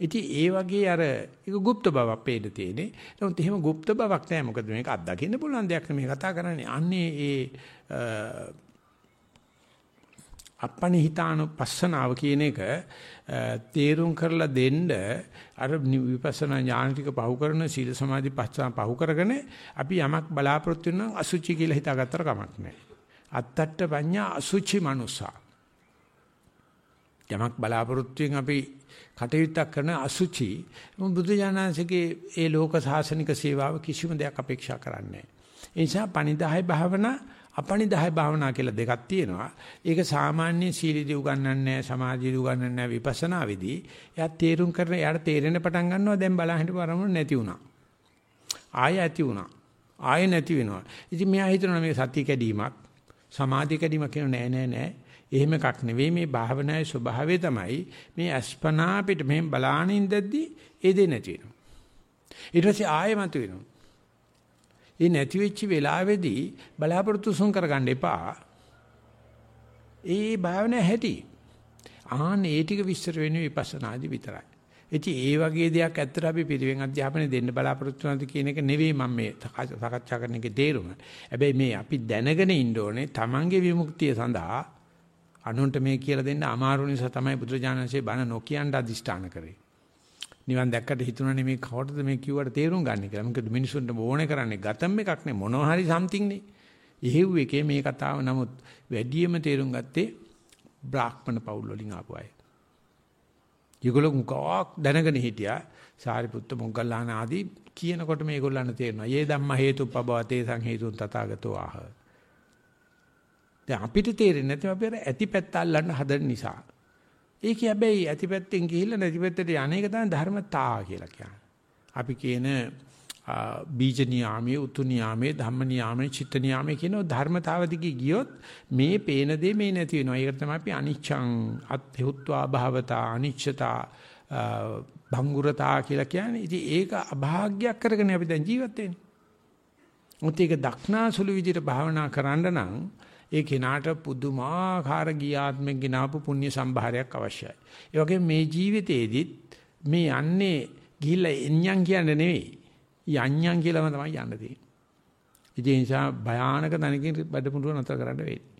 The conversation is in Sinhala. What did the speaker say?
ඉතින් ඒ වගේ අර ඒක গুপ্ত බවක් පේන්න තියෙන්නේ. නමුත් එහෙම গুপ্ত බවක් නැහැ. මොකද මේක අත්දකින්න පුළුවන් දෙයක් නෙමෙයි කතා කරන්නේ. අන්නේ ඒ අපනිහිතානුපස්සනාව කියන එක තේරුම් කරලා දෙන්න අර විපස්සනා ඥාන ටික පහු කරන සීල සමාධි පස්සා පහු කරගෙන අපි යමක් බලාපොරොත්තු වෙන අසුචි කියලා හිතාගත්තට කමක් නැහැ. අත්තට්ට පඤ්ඤා අසුචි මනුසා. යමක් බලාපොරොත්තුෙන් අපි කටයුත්තක් කරන අසුචි බුදු ඥානසිකේ ඒ ලෝක සාසනික සේවාව කිසිම දෙයක් අපේක්ෂා කරන්නේ නැහැ. ඒ නිසා පණිදාය භාවනා අපනිදාය භාවනා කියලා දෙකක් තියෙනවා. ඒක සාමාන්‍ය සීලදී උගන්වන්නේ නැහැ, සමාධියදී උගන්වන්නේ නැහැ, විපස්සනා වෙදී. එයා තේරුම් කරන එයාට තේරෙන්න පටන් ගන්නවා දැන් බලන් හිටපු අරමුණ නැති වුණා. ආය ඇති වුණා. ආය නැති වෙනවා. ඉතින් මෙයා හිතනවා මේ සතිය කැඩීමක්, සමාධිය කැඩීමක් කියන නෑ නෑ නෑ. එහෙම එකක් නෙවෙයි මේ භාවනාවේ ස්වභාවය තමයි මේ අස්පනා පිට මෙහෙම බලාන ඉඳද්දි ඒ දෙ නැති වෙනවා. ඊට පස්සේ ආයෙ මත වෙනවා. ඒ නැති වෙච්ච වෙලාවේදී බලාපොරොත්තු සුන් කරගන්න එපා. ඒ භාවනා හැටි. ආන් ඒ ටික විස්තර වෙන්නේ විපස්සනාදි විතරයි. ඉතින් ඒ වගේ දෙයක් ඇත්තට අපි පිළිවෙන් අධ්‍යාපනය දෙන්න බලාපොරොත්තු වෙනවද කියන එක නෙවෙයි මම මේ සාකච්ඡා කරන එකේ තේරුම. හැබැයි මේ අපි දැනගෙන ඉන්න ඕනේ Tamange විමුක්තිය සඳහා අනුන්ට මේ කියලා දෙන්න අමාරු නිසා තමයි බුදුරජාණන්සේ බණ නොකියන්න අදිෂ්ඨාන කරේ. නිවන් දැක්කට හිතුණා නෙමේ කවටද මේ කිව්වට තේරුම් ගන්න කියලා. මොකද මිනිසුන්ට ඕනේ කරන්නේ ගතම් එකක් නේ මොනවා හරි සම්තිං නේ. එහෙව් එකේ මේ කතාව නමුත් වැඩියම තේරුම් ගත්තේ බ්‍රාහ්මණ පවුල් වලින් ආපු අය. ඒගොල්ලෝ මුකක් දැනගෙන හිටියා. සාරිපුත්ත මොග්ගල්ලාන ආදී කියනකොට මේගොල්ලන්ට තේරෙනවා. "යේ ධම්ම හේතුප්පබවතේ සංහේතුන් තථාගතෝ ආහ." දැන් අපිට තේරෙන්නේ නැතිව අපි අර ඇතිපැත්ත අල්ලන්න හදන නිසා. ඒක හැබැයි ඇතිපැත්තෙන් ගිහිල්ලා නැතිපැත්තට යන්නේක තමයි ධර්මතා කියලා කියන්නේ. අපි කියන බීජ නියාමයේ උතු නියාමයේ ධම්ම නියාමයේ චිත්ත නියාමයේ කියන ධර්මතාව දිගේ ගියොත් මේ පේන දේ මේ නැති වෙනවා. ඒකට තමයි අපි අනිච්ඡං අත්හුත්වා භවතා අනිච්චතා භංගුරතා කියලා කියන්නේ. ඉතින් ඒක අභාග්‍යයක් කරගෙන අපි දැන් ජීවත් වෙන්නේ. මොකද ඒක දක්නාසුළු විදිහට භාවනා කරන්න නම් ඒ කෙනාට පුදුමාකාර ගියාත්මෙන් ගෙනාවු පුණ්‍ය සම්භාරයක් අවශ්‍යයි. ඒ වගේම මේ ජීවිතේදිත් මේ යන්නේ ගිහිල්ලා එන්යන් කියන්නේ නෙවෙයි. යන්යන් කියලාම තමයි යන්න තියෙන්නේ. ඒ නිසා භයානක තනකින් බඩ මුඩුව නතර කරන්න වෙන්නේ.